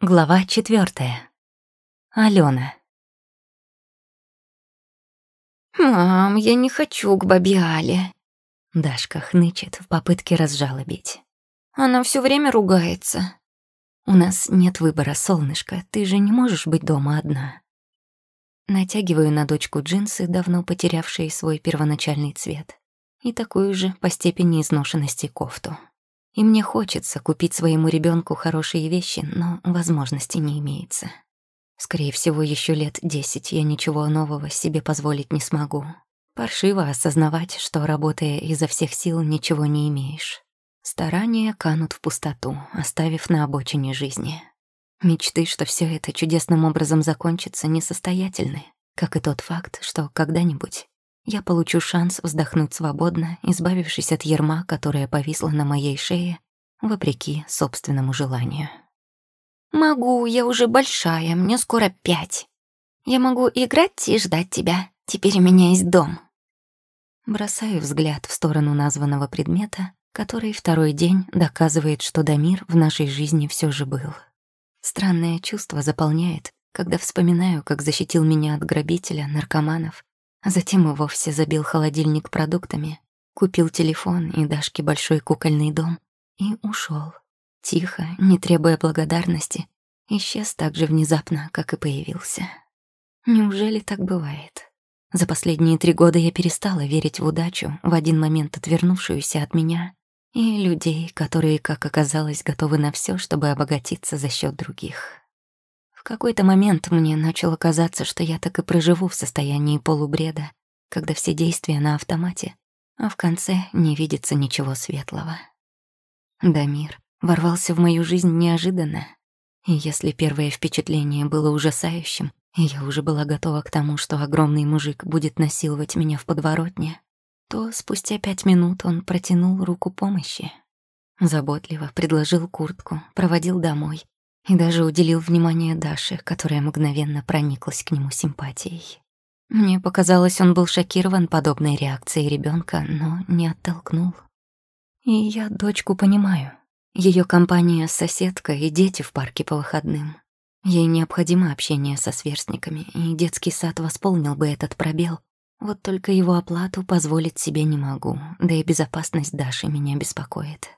Глава четвертая. Алена. «Мам, я не хочу к бабе Але». Дашка хнычет в попытке разжалобить. Она все время ругается. «У нас нет выбора, солнышко, ты же не можешь быть дома одна». Натягиваю на дочку джинсы, давно потерявшие свой первоначальный цвет, и такую же по степени изношенности кофту. И мне хочется купить своему ребенку хорошие вещи, но возможности не имеется. Скорее всего, еще лет десять я ничего нового себе позволить не смогу. Паршиво осознавать, что, работая изо всех сил, ничего не имеешь. Старания канут в пустоту, оставив на обочине жизни. Мечты, что все это чудесным образом закончится, несостоятельны, как и тот факт, что когда-нибудь я получу шанс вздохнуть свободно, избавившись от ерма, которое повисло на моей шее, вопреки собственному желанию. «Могу, я уже большая, мне скоро пять. Я могу играть и ждать тебя. Теперь у меня есть дом». Бросаю взгляд в сторону названного предмета, который второй день доказывает, что Дамир в нашей жизни все же был. Странное чувство заполняет, когда вспоминаю, как защитил меня от грабителя, наркоманов затем и вовсе забил холодильник продуктами, купил телефон и Дашке большой кукольный дом и ушел. Тихо, не требуя благодарности, исчез так же внезапно, как и появился. Неужели так бывает? За последние три года я перестала верить в удачу, в один момент отвернувшуюся от меня, и людей, которые, как оказалось, готовы на все, чтобы обогатиться за счет других какой-то момент мне начало казаться, что я так и проживу в состоянии полубреда, когда все действия на автомате, а в конце не видится ничего светлого. Дамир ворвался в мою жизнь неожиданно, и если первое впечатление было ужасающим, я уже была готова к тому, что огромный мужик будет насиловать меня в подворотне, то спустя пять минут он протянул руку помощи. Заботливо предложил куртку, проводил домой и даже уделил внимание Даше, которая мгновенно прониклась к нему симпатией. Мне показалось, он был шокирован подобной реакцией ребенка, но не оттолкнул. И я дочку понимаю. Ее компания — соседка и дети в парке по выходным. Ей необходимо общение со сверстниками, и детский сад восполнил бы этот пробел. Вот только его оплату позволить себе не могу, да и безопасность Даши меня беспокоит.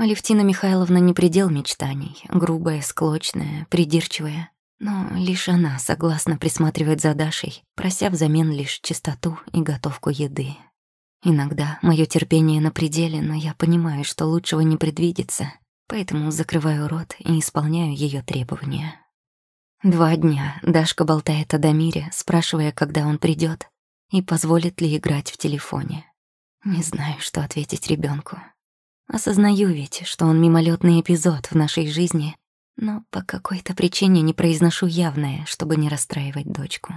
Алевтина Михайловна не предел мечтаний, грубая, склочная, придирчивая. Но лишь она согласна присматривать за Дашей, прося взамен лишь чистоту и готовку еды. Иногда мое терпение на пределе, но я понимаю, что лучшего не предвидится, поэтому закрываю рот и исполняю ее требования. Два дня Дашка болтает о Дамире, спрашивая, когда он придет и позволит ли играть в телефоне. Не знаю, что ответить ребенку. Осознаю ведь, что он мимолетный эпизод в нашей жизни, но по какой-то причине не произношу явное, чтобы не расстраивать дочку.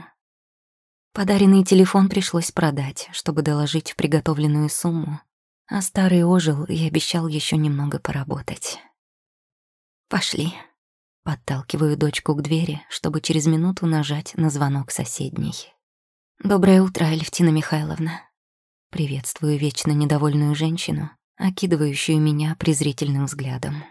Подаренный телефон пришлось продать, чтобы доложить в приготовленную сумму, а старый ожил и обещал еще немного поработать. «Пошли». Подталкиваю дочку к двери, чтобы через минуту нажать на звонок соседней. «Доброе утро, Алевтина Михайловна». Приветствую вечно недовольную женщину, окидывающую меня презрительным взглядом.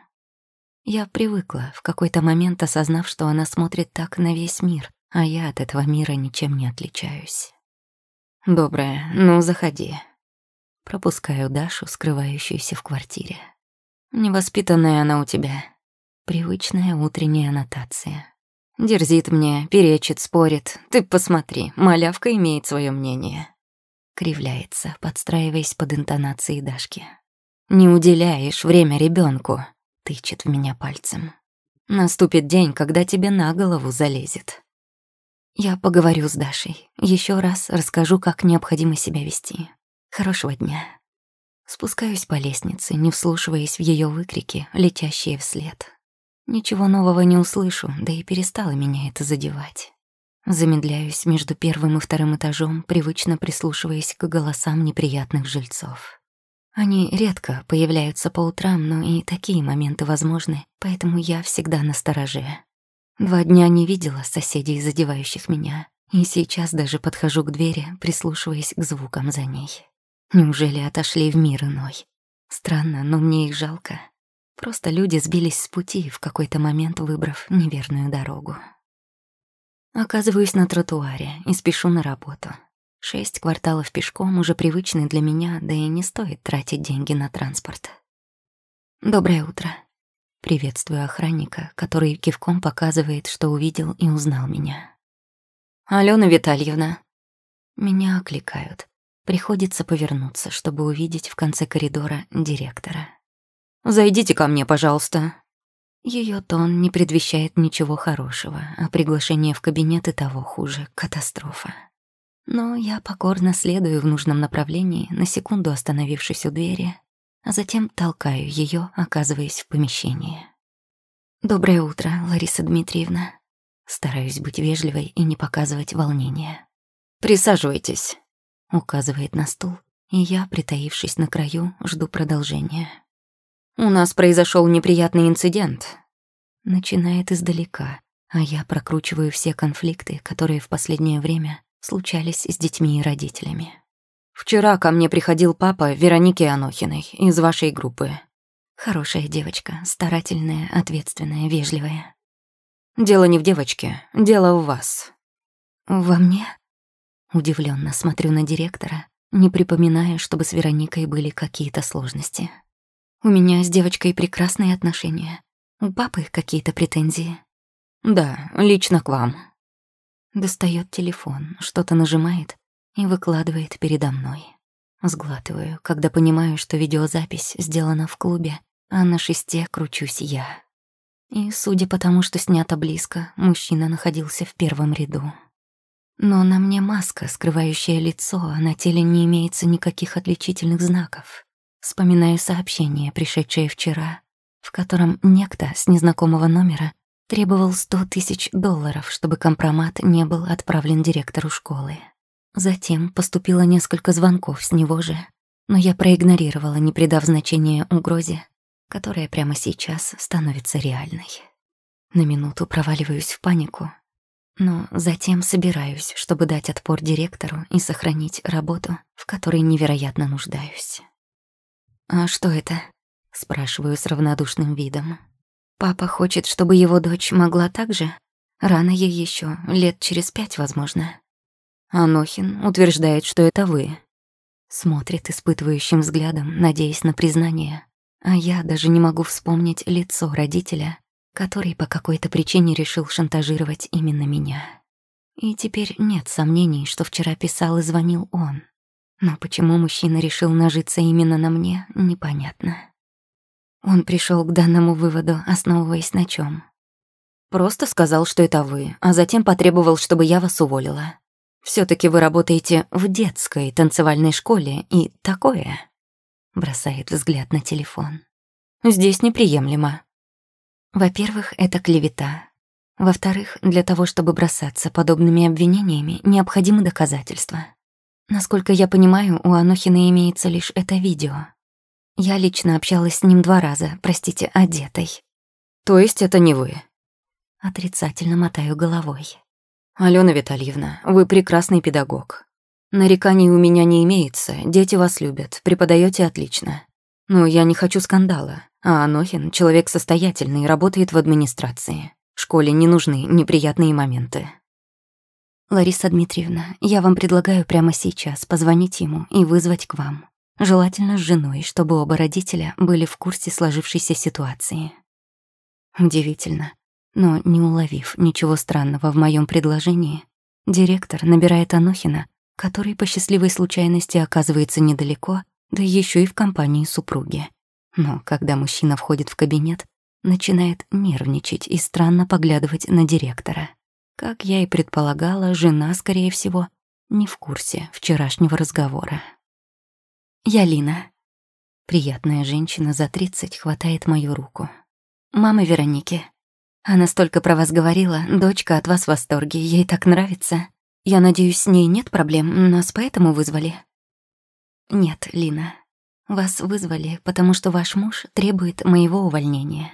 Я привыкла, в какой-то момент осознав, что она смотрит так на весь мир, а я от этого мира ничем не отличаюсь. «Доброе, ну, заходи». Пропускаю Дашу, скрывающуюся в квартире. «Невоспитанная она у тебя». Привычная утренняя аннотация. Дерзит мне, перечит, спорит. Ты посмотри, малявка имеет свое мнение. Кривляется, подстраиваясь под интонацией Дашки. Не уделяешь время ребенку, тычет в меня пальцем. Наступит день, когда тебе на голову залезет. Я поговорю с Дашей. Еще раз расскажу, как необходимо себя вести. Хорошего дня. Спускаюсь по лестнице, не вслушиваясь в ее выкрики, летящие вслед. Ничего нового не услышу, да и перестало меня это задевать. Замедляюсь между первым и вторым этажом, привычно прислушиваясь к голосам неприятных жильцов. Они редко появляются по утрам, но и такие моменты возможны, поэтому я всегда на стороже. Два дня не видела соседей, задевающих меня, и сейчас даже подхожу к двери, прислушиваясь к звукам за ней. Неужели отошли в мир иной? Странно, но мне их жалко. Просто люди сбились с пути, в какой-то момент выбрав неверную дорогу. Оказываюсь на тротуаре и спешу на работу. Шесть кварталов пешком уже привычны для меня, да и не стоит тратить деньги на транспорт. «Доброе утро», Приветствую охранника, который кивком показывает, что увидел и узнал меня. «Алена Витальевна». Меня окликают. Приходится повернуться, чтобы увидеть в конце коридора директора. «Зайдите ко мне, пожалуйста». Ее тон не предвещает ничего хорошего, а приглашение в кабинет и того хуже — катастрофа. Но я покорно следую в нужном направлении, на секунду остановившись у двери, а затем толкаю ее, оказываясь в помещении. «Доброе утро, Лариса Дмитриевна». Стараюсь быть вежливой и не показывать волнения. «Присаживайтесь», — указывает на стул, и я, притаившись на краю, жду продолжения. «У нас произошел неприятный инцидент». Начинает издалека, а я прокручиваю все конфликты, которые в последнее время случались с детьми и родителями. Вчера ко мне приходил папа Вероники Анохиной из вашей группы. Хорошая девочка, старательная, ответственная, вежливая. Дело не в девочке, дело в вас. Во мне? Удивленно смотрю на директора, не припоминая, чтобы с Вероникой были какие-то сложности. У меня с девочкой прекрасные отношения. У папы какие-то претензии. Да, лично к вам. Достает телефон, что-то нажимает, и выкладывает передо мной. Сглатываю, когда понимаю, что видеозапись сделана в клубе, а на шесте кручусь я. И, судя по тому, что снято близко, мужчина находился в первом ряду. Но на мне маска, скрывающая лицо, а на теле не имеется никаких отличительных знаков. Вспоминаю сообщение, пришедшее вчера, в котором некто с незнакомого номера требовал сто тысяч долларов, чтобы компромат не был отправлен директору школы. Затем поступило несколько звонков с него же, но я проигнорировала, не придав значения угрозе, которая прямо сейчас становится реальной. На минуту проваливаюсь в панику, но затем собираюсь, чтобы дать отпор директору и сохранить работу, в которой невероятно нуждаюсь. «А что это?» — спрашиваю с равнодушным видом. «Папа хочет, чтобы его дочь могла так же? Рано ей еще, лет через пять, возможно». Анохин утверждает, что это вы. Смотрит испытывающим взглядом, надеясь на признание. А я даже не могу вспомнить лицо родителя, который по какой-то причине решил шантажировать именно меня. И теперь нет сомнений, что вчера писал и звонил он. Но почему мужчина решил нажиться именно на мне, непонятно. Он пришел к данному выводу, основываясь на чем? Просто сказал, что это вы, а затем потребовал, чтобы я вас уволила все таки вы работаете в детской танцевальной школе и такое. Бросает взгляд на телефон. Здесь неприемлемо. Во-первых, это клевета. Во-вторых, для того, чтобы бросаться подобными обвинениями, необходимы доказательства. Насколько я понимаю, у Анохина имеется лишь это видео. Я лично общалась с ним два раза, простите, одетой. То есть это не вы? Отрицательно мотаю головой. «Алена Витальевна, вы прекрасный педагог. Нареканий у меня не имеется, дети вас любят, преподаете отлично. Но я не хочу скандала, а Анохин — человек состоятельный, работает в администрации. Школе не нужны неприятные моменты». «Лариса Дмитриевна, я вам предлагаю прямо сейчас позвонить ему и вызвать к вам. Желательно с женой, чтобы оба родителя были в курсе сложившейся ситуации». Удивительно. Но, не уловив ничего странного в моем предложении, директор набирает Анохина, который по счастливой случайности оказывается недалеко, да еще и в компании супруги. Но когда мужчина входит в кабинет, начинает нервничать и странно поглядывать на директора. Как я и предполагала, жена, скорее всего, не в курсе вчерашнего разговора. «Я Лина». Приятная женщина за тридцать хватает мою руку. «Мама Вероники, она столько про вас говорила, дочка от вас в восторге, ей так нравится. Я надеюсь, с ней нет проблем, нас поэтому вызвали?» «Нет, Лина, вас вызвали, потому что ваш муж требует моего увольнения».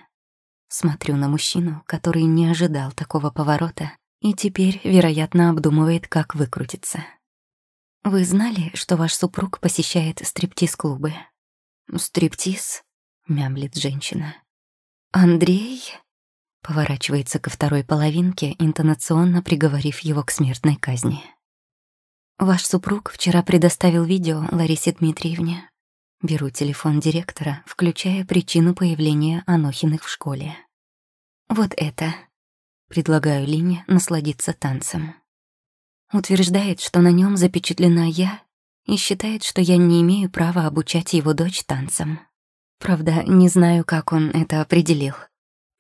Смотрю на мужчину, который не ожидал такого поворота и теперь, вероятно, обдумывает, как выкрутиться. «Вы знали, что ваш супруг посещает стриптиз-клубы?» «Стриптиз?» — мямлит женщина. «Андрей?» Поворачивается ко второй половинке, интонационно приговорив его к смертной казни. «Ваш супруг вчера предоставил видео Ларисе Дмитриевне. Беру телефон директора, включая причину появления Анохиных в школе. Вот это. Предлагаю Лине насладиться танцем. Утверждает, что на нем запечатлена я и считает, что я не имею права обучать его дочь танцам. Правда, не знаю, как он это определил.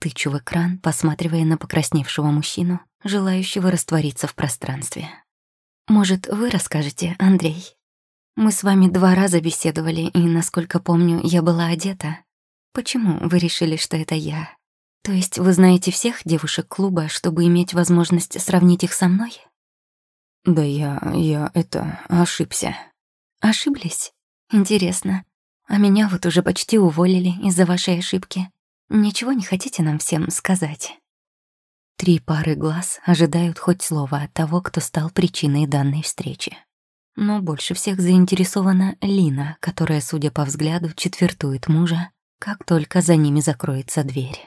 Тычу в экран, посматривая на покрасневшего мужчину, желающего раствориться в пространстве. «Может, вы расскажете, Андрей? Мы с вами два раза беседовали, и, насколько помню, я была одета. Почему вы решили, что это я? То есть вы знаете всех девушек клуба, чтобы иметь возможность сравнить их со мной?» «Да я... я это... ошибся». «Ошиблись? Интересно. А меня вот уже почти уволили из-за вашей ошибки. Ничего не хотите нам всем сказать?» Три пары глаз ожидают хоть слова от того, кто стал причиной данной встречи. Но больше всех заинтересована Лина, которая, судя по взгляду, четвертует мужа, как только за ними закроется дверь.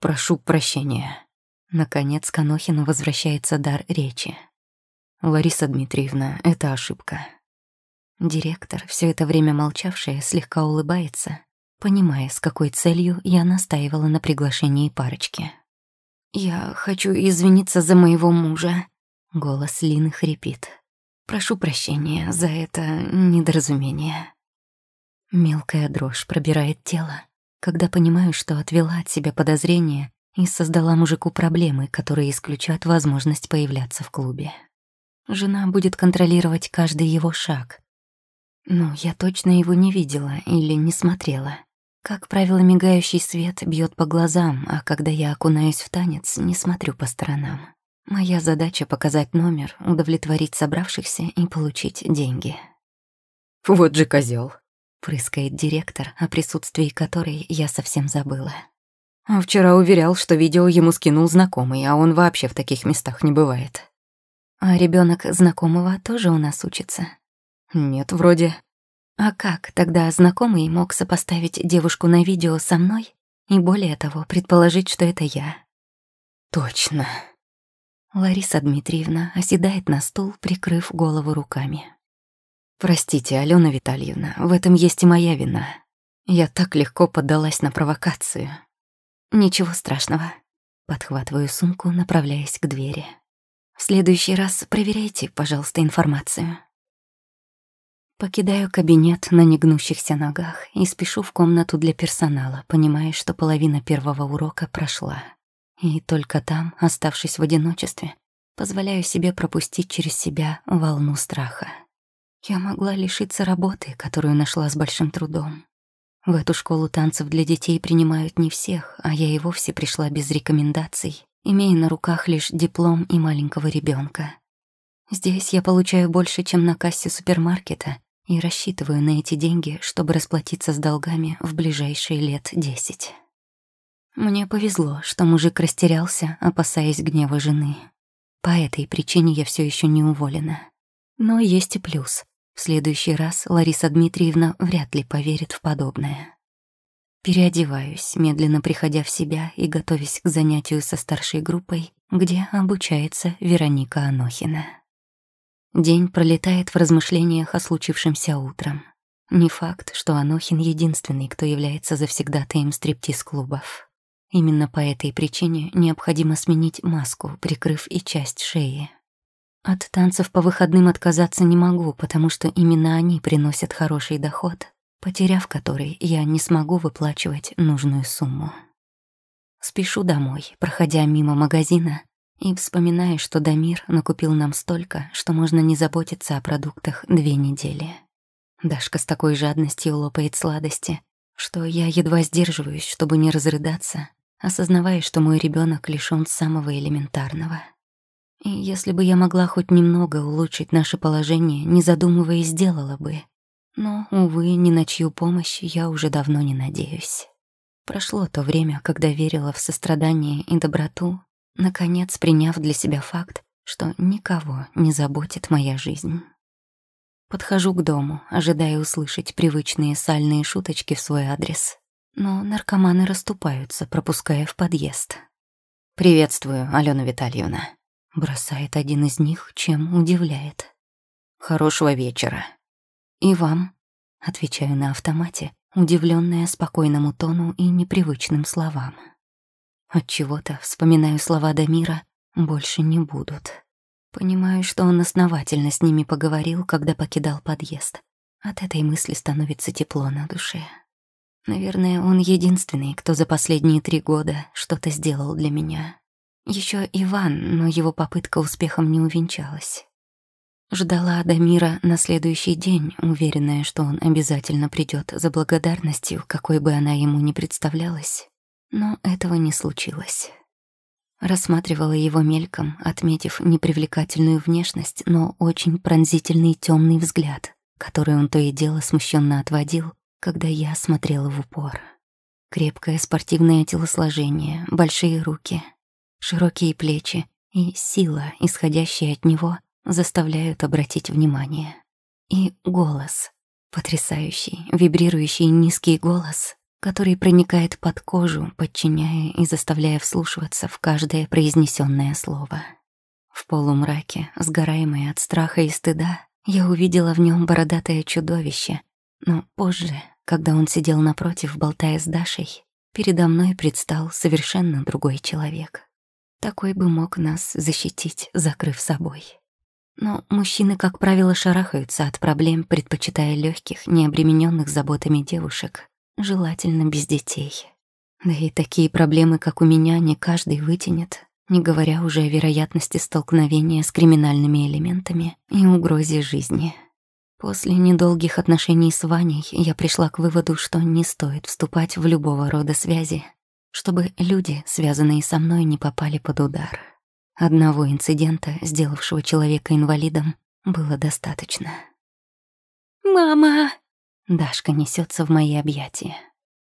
«Прошу прощения». Наконец к Анохину возвращается дар речи. «Лариса Дмитриевна, это ошибка. Директор, все это время молчавшая, слегка улыбается, понимая, с какой целью я настаивала на приглашении парочки. «Я хочу извиниться за моего мужа», — голос Лины хрипит. «Прошу прощения за это недоразумение». Мелкая дрожь пробирает тело, когда понимаю, что отвела от себя подозрения и создала мужику проблемы, которые исключат возможность появляться в клубе. Жена будет контролировать каждый его шаг, но я точно его не видела или не смотрела. Как правило, мигающий свет бьет по глазам, а когда я окунаюсь в танец, не смотрю по сторонам. Моя задача — показать номер, удовлетворить собравшихся и получить деньги. «Вот же козел, прыскает директор, о присутствии которой я совсем забыла. А вчера уверял, что видео ему скинул знакомый, а он вообще в таких местах не бывает. А ребенок знакомого тоже у нас учится. Нет, вроде. А как тогда знакомый мог сопоставить девушку на видео со мной и более того предположить, что это я? Точно. Лариса Дмитриевна оседает на стул, прикрыв голову руками. Простите, Алена Витальевна, в этом есть и моя вина. Я так легко поддалась на провокацию. Ничего страшного. Подхватываю сумку, направляясь к двери. В следующий раз проверяйте, пожалуйста, информацию. Покидаю кабинет на негнущихся ногах и спешу в комнату для персонала, понимая, что половина первого урока прошла. И только там, оставшись в одиночестве, позволяю себе пропустить через себя волну страха. Я могла лишиться работы, которую нашла с большим трудом. В эту школу танцев для детей принимают не всех, а я и вовсе пришла без рекомендаций, имея на руках лишь диплом и маленького ребенка. Здесь я получаю больше, чем на кассе супермаркета, и рассчитываю на эти деньги, чтобы расплатиться с долгами в ближайшие лет десять. Мне повезло, что мужик растерялся, опасаясь гнева жены. По этой причине я все еще не уволена. Но есть и плюс. В следующий раз Лариса Дмитриевна вряд ли поверит в подобное. Переодеваюсь, медленно приходя в себя и готовясь к занятию со старшей группой, где обучается Вероника Анохина. День пролетает в размышлениях о случившемся утром. Не факт, что Анохин единственный, кто является завсегдатаем стриптиз-клубов. Именно по этой причине необходимо сменить маску, прикрыв и часть шеи. От танцев по выходным отказаться не могу, потому что именно они приносят хороший доход, потеряв который, я не смогу выплачивать нужную сумму. Спешу домой, проходя мимо магазина, и вспоминаю, что Дамир накупил нам столько, что можно не заботиться о продуктах две недели. Дашка с такой жадностью лопает сладости, что я едва сдерживаюсь, чтобы не разрыдаться, осознавая, что мой ребенок лишён самого элементарного. И если бы я могла хоть немного улучшить наше положение, не задумываясь, сделала бы. Но, увы, ни на чью помощь я уже давно не надеюсь. Прошло то время, когда верила в сострадание и доброту, наконец приняв для себя факт, что никого не заботит моя жизнь. Подхожу к дому, ожидая услышать привычные сальные шуточки в свой адрес. но наркоманы расступаются, пропуская в подъезд. «Приветствую, Алена Витальевна», — бросает один из них, чем удивляет. «Хорошего вечера». «И вам», — отвечаю на автомате, удивленная спокойному тону и непривычным словам. От чего-то вспоминаю слова Дамира «больше не будут». Понимаю, что он основательно с ними поговорил, когда покидал подъезд. От этой мысли становится тепло на душе. Наверное, он единственный, кто за последние три года что-то сделал для меня. Еще Иван, но его попытка успехом не увенчалась. Ждала Адамира на следующий день, уверенная, что он обязательно придет за благодарностью, какой бы она ему ни представлялась. Но этого не случилось. Рассматривала его мельком, отметив непривлекательную внешность, но очень пронзительный темный взгляд, который он то и дело смущенно отводил, когда я смотрела в упор. Крепкое спортивное телосложение, большие руки, широкие плечи и сила, исходящая от него, заставляют обратить внимание. И голос, потрясающий, вибрирующий низкий голос, который проникает под кожу, подчиняя и заставляя вслушиваться в каждое произнесенное слово. В полумраке, сгораемой от страха и стыда, я увидела в нем бородатое чудовище, но позже, когда он сидел напротив, болтая с Дашей, передо мной предстал совершенно другой человек. Такой бы мог нас защитить, закрыв собой. Но мужчины, как правило, шарахаются от проблем, предпочитая легких, необремененных заботами девушек, желательно без детей. Да и такие проблемы, как у меня, не каждый вытянет, не говоря уже о вероятности столкновения с криминальными элементами и угрозе жизни. После недолгих отношений с Ваней я пришла к выводу, что не стоит вступать в любого рода связи, чтобы люди, связанные со мной, не попали под удар. Одного инцидента, сделавшего человека инвалидом, было достаточно. «Мама!» Дашка несется в мои объятия.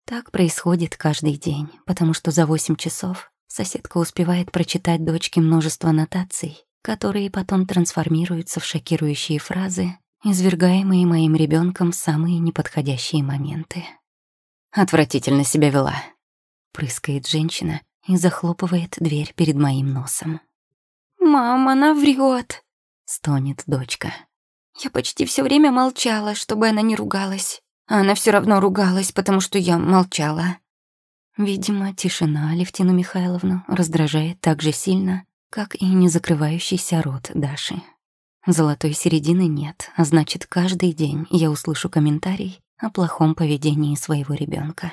Так происходит каждый день, потому что за восемь часов соседка успевает прочитать дочке множество нотаций, которые потом трансформируются в шокирующие фразы, извергаемые моим ребенком в самые неподходящие моменты. «Отвратительно себя вела», — прыскает женщина и захлопывает дверь перед моим носом. «Мама, она врет», — стонет дочка. Я почти все время молчала, чтобы она не ругалась. А она все равно ругалась, потому что я молчала. Видимо, тишина Алевтину Михайловну раздражает так же сильно, как и не закрывающийся рот Даши. Золотой середины нет, а значит, каждый день я услышу комментарий о плохом поведении своего ребенка.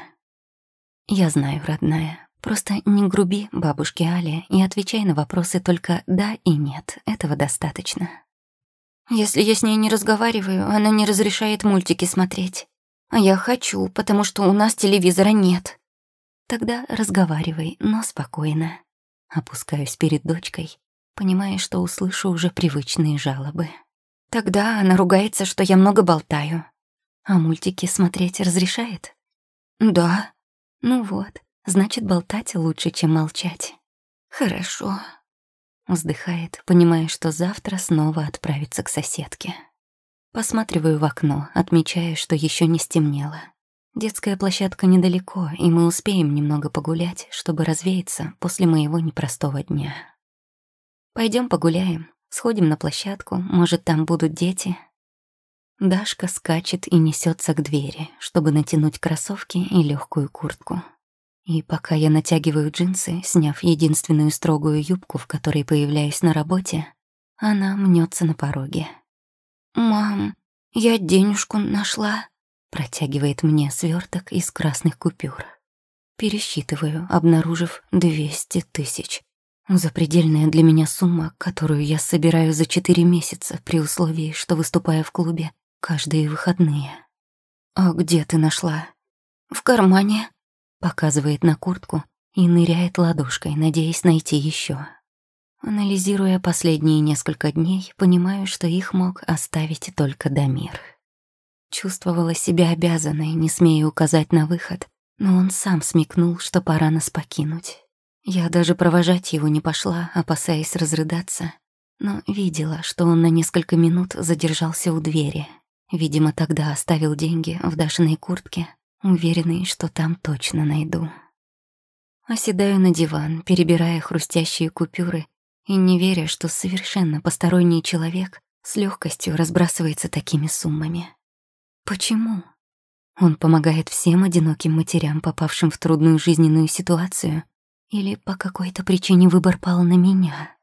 Я знаю, родная, просто не груби бабушке Але и отвечай на вопросы только «да» и «нет». Этого достаточно. Если я с ней не разговариваю, она не разрешает мультики смотреть. А я хочу, потому что у нас телевизора нет. Тогда разговаривай, но спокойно. Опускаюсь перед дочкой, понимая, что услышу уже привычные жалобы. Тогда она ругается, что я много болтаю. А мультики смотреть разрешает? Да. Ну вот, значит, болтать лучше, чем молчать. Хорошо. Вздыхает, понимая, что завтра снова отправится к соседке. Посматриваю в окно, отмечая, что еще не стемнело. Детская площадка недалеко, и мы успеем немного погулять, чтобы развеяться после моего непростого дня. Пойдем погуляем, сходим на площадку, может, там будут дети. Дашка скачет и несется к двери, чтобы натянуть кроссовки и легкую куртку. И пока я натягиваю джинсы, сняв единственную строгую юбку, в которой появляюсь на работе, она мнется на пороге. «Мам, я денежку нашла», — протягивает мне сверток из красных купюр. Пересчитываю, обнаружив двести тысяч. Запредельная для меня сумма, которую я собираю за четыре месяца при условии, что выступаю в клубе каждые выходные. «А где ты нашла?» «В кармане», Показывает на куртку и ныряет ладошкой, надеясь найти еще. Анализируя последние несколько дней, понимаю, что их мог оставить только Дамир. Чувствовала себя обязанной, не смея указать на выход, но он сам смекнул, что пора нас покинуть. Я даже провожать его не пошла, опасаясь разрыдаться, но видела, что он на несколько минут задержался у двери. Видимо, тогда оставил деньги в Дашиной куртке, уверенный, что там точно найду. Оседаю на диван, перебирая хрустящие купюры и не веря, что совершенно посторонний человек с легкостью разбрасывается такими суммами. Почему? Он помогает всем одиноким матерям, попавшим в трудную жизненную ситуацию, или по какой-то причине выбор пал на меня?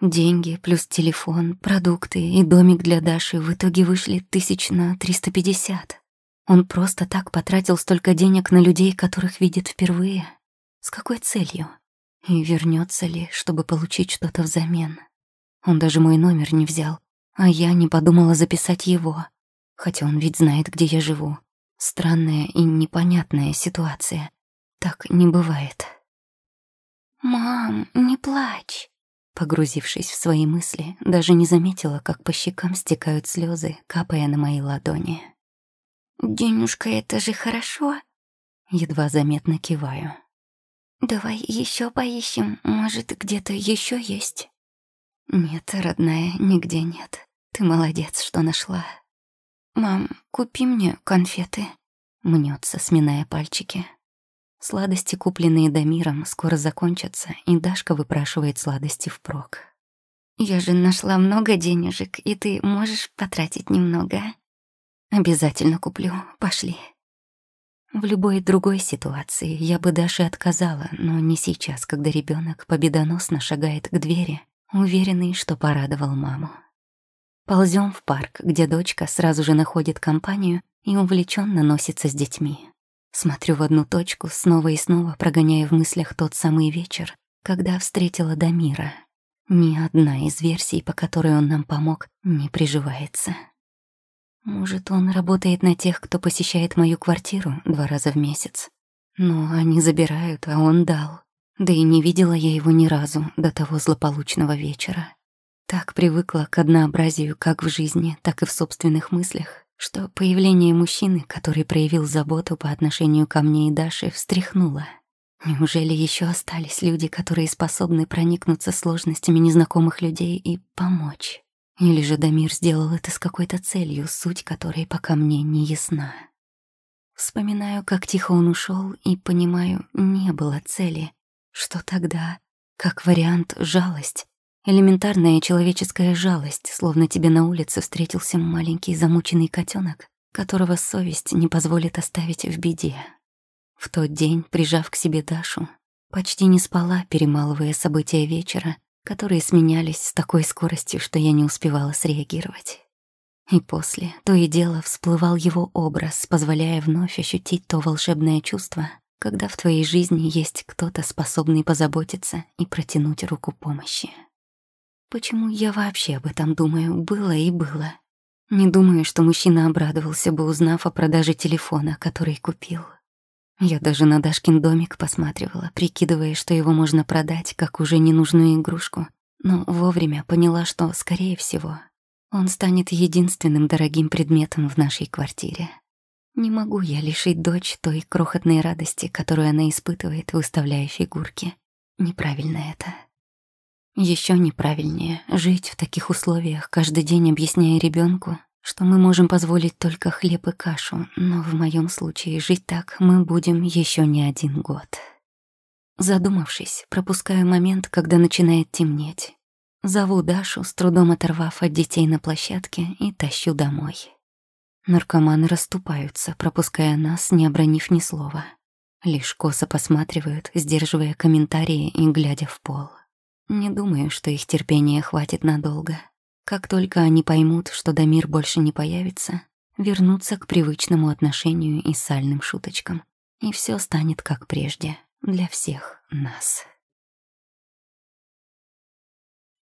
Деньги плюс телефон, продукты и домик для Даши в итоге вышли тысяч на 350. Он просто так потратил столько денег на людей, которых видит впервые. С какой целью? И вернется ли, чтобы получить что-то взамен? Он даже мой номер не взял, а я не подумала записать его. Хотя он ведь знает, где я живу. Странная и непонятная ситуация. Так не бывает. «Мам, не плачь!» Погрузившись в свои мысли, даже не заметила, как по щекам стекают слезы, капая на мои ладони. «Денюшка, это же хорошо!» Едва заметно киваю. «Давай еще поищем, может, где-то еще есть?» «Нет, родная, нигде нет. Ты молодец, что нашла». «Мам, купи мне конфеты», — мнется, сминая пальчики. Сладости, купленные Дамиром, скоро закончатся, и Дашка выпрашивает сладости впрок. «Я же нашла много денежек, и ты можешь потратить немного». «Обязательно куплю. Пошли». В любой другой ситуации я бы Даше отказала, но не сейчас, когда ребенок победоносно шагает к двери, уверенный, что порадовал маму. Ползем в парк, где дочка сразу же находит компанию и увлеченно носится с детьми. Смотрю в одну точку, снова и снова прогоняя в мыслях тот самый вечер, когда встретила Дамира. Ни одна из версий, по которой он нам помог, не приживается. Может, он работает на тех, кто посещает мою квартиру два раза в месяц. Но они забирают, а он дал. Да и не видела я его ни разу до того злополучного вечера. Так привыкла к однообразию как в жизни, так и в собственных мыслях, что появление мужчины, который проявил заботу по отношению ко мне и Даше, встряхнуло. Неужели еще остались люди, которые способны проникнуться сложностями незнакомых людей и помочь? Или же Дамир сделал это с какой-то целью, суть которой пока мне не ясна? Вспоминаю, как тихо он ушел, и понимаю, не было цели. Что тогда? Как вариант, жалость. Элементарная человеческая жалость, словно тебе на улице встретился маленький замученный котенок, которого совесть не позволит оставить в беде. В тот день, прижав к себе Дашу, почти не спала, перемалывая события вечера, которые сменялись с такой скоростью, что я не успевала среагировать. И после то и дело всплывал его образ, позволяя вновь ощутить то волшебное чувство, когда в твоей жизни есть кто-то, способный позаботиться и протянуть руку помощи. Почему я вообще об этом думаю? Было и было. Не думаю, что мужчина обрадовался бы, узнав о продаже телефона, который купил. Я даже на Дашкин домик посматривала, прикидывая, что его можно продать как уже ненужную игрушку, но вовремя поняла, что, скорее всего, он станет единственным дорогим предметом в нашей квартире. Не могу я лишить дочь той крохотной радости, которую она испытывает, выставляя фигурки. Неправильно это. Еще неправильнее жить в таких условиях, каждый день объясняя ребенку, что мы можем позволить только хлеб и кашу, но в моем случае жить так мы будем еще не один год. Задумавшись, пропускаю момент, когда начинает темнеть. Зову Дашу, с трудом оторвав от детей на площадке, и тащу домой. Наркоманы расступаются, пропуская нас, не обронив ни слова. Лишь косо посматривают, сдерживая комментарии и глядя в пол. Не думаю, что их терпения хватит надолго. Как только они поймут, что Дамир больше не появится, вернутся к привычному отношению и сальным шуточкам. И все станет как прежде для всех нас.